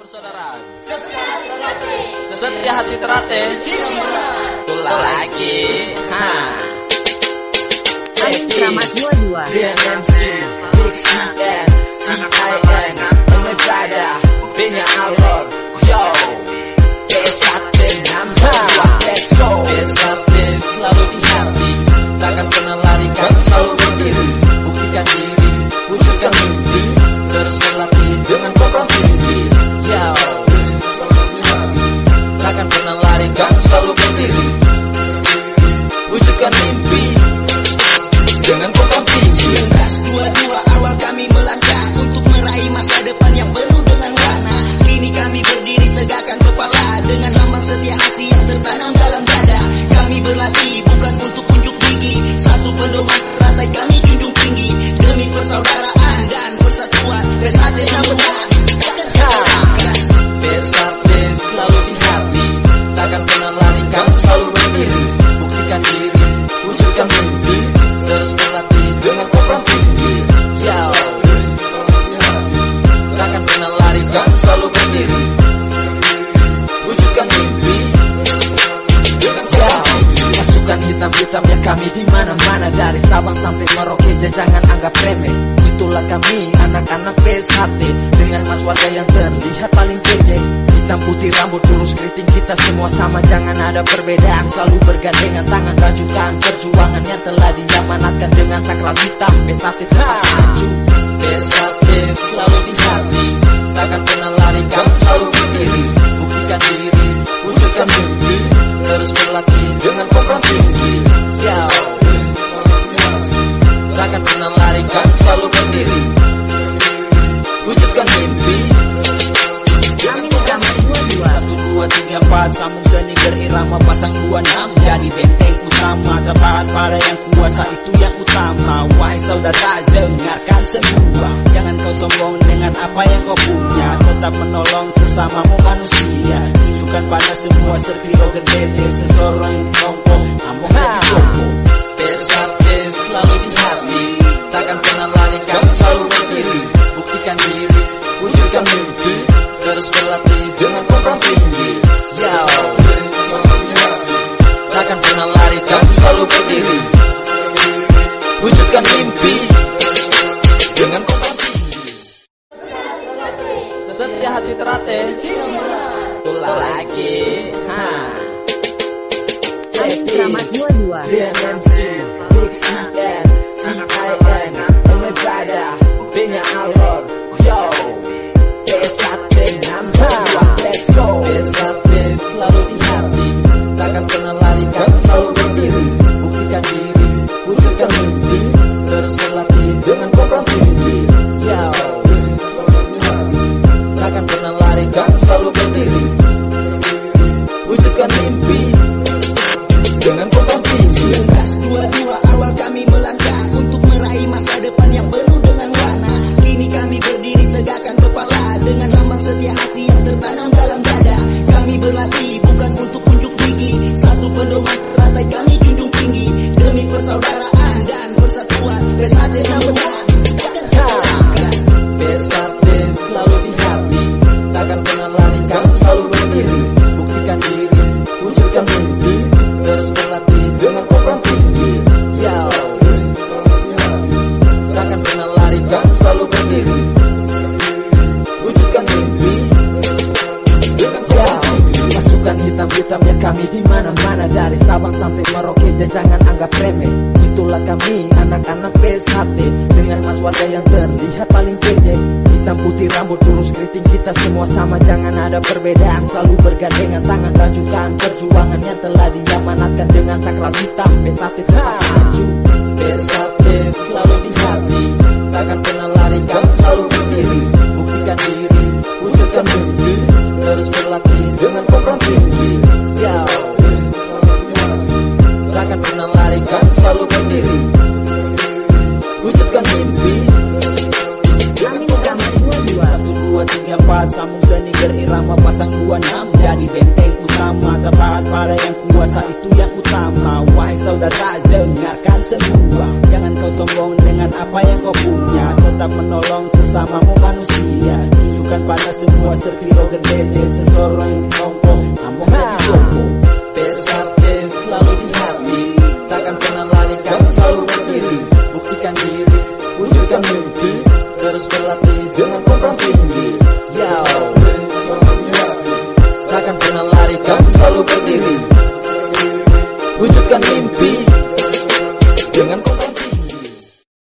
persaudaraan. Sesetia hati terate. Tulah lagi. Ha. Ayo Keramat 22 DMC Big CN CIN And my brother Benya Alor Yo. Besatin Hamza Let's go. Besatin selalu di hati Takkan pernah lari kan selalu berdiri Buktikan diri Wujudkan mimpi Terus berlatih dengan Kami berlatih Hitam-hitam yang kami di mana-mana Dari Sabang sampai Merauke jangan anggap remeh. Itulah kami anak-anak PSHT Dengan mas warga yang terlihat paling kece. Hitam putih rambut lurus keriting kita semua sama. Jangan ada perbedaan selalu bergandengan tangan. Lanjutkan perjuangan yang telah diamanatkan Dengan sakral hitam PSHT maju PSHT selalu di hati. Takkan pernah lari kan selalu berdiri. Buktikan diri, wujudkan mimpi. Terus berlatih dengan program empat sambung seni berirama pasang dua enam jadi benteng utama. Tepat pada yang kuasa itu yang utama. Wahai saudara dengarkan semua. Jangan kau sombong dengan apa yang kau punya. Tetap menolong sesamamu manusia. Tunjukkan pada semua serpiro gede seseorang yang dikongkong ambong Terate Tulah lagi. Ha. Amin Keramat 22 DMC, berlatih yang kami di mana-mana Dari Sabang sampai Merauke jangan anggap remeh. Itulah kami anak-anak PSHT Dengan mas warga yang terlihat paling kece. Hitam putih rambut lurus keriting kita semua sama. Jangan ada perbedaan selalu bergandengan tangan. Lanjutkan perjuangan yang telah diamanatkan Dengan sakral hitam PSHT maju PSHT empat sambung seni berirama pasang dua enam jadi benteng utama. Tepat pada yang kuasa itu yang utama. Wahai saudara dengarkan semua. Jangan kau sombong dengan apa yang kau punya. Tetap menolong sesamamu manusia. Tunjukkan pada semua serpiro gede soro yang tongko Among jadi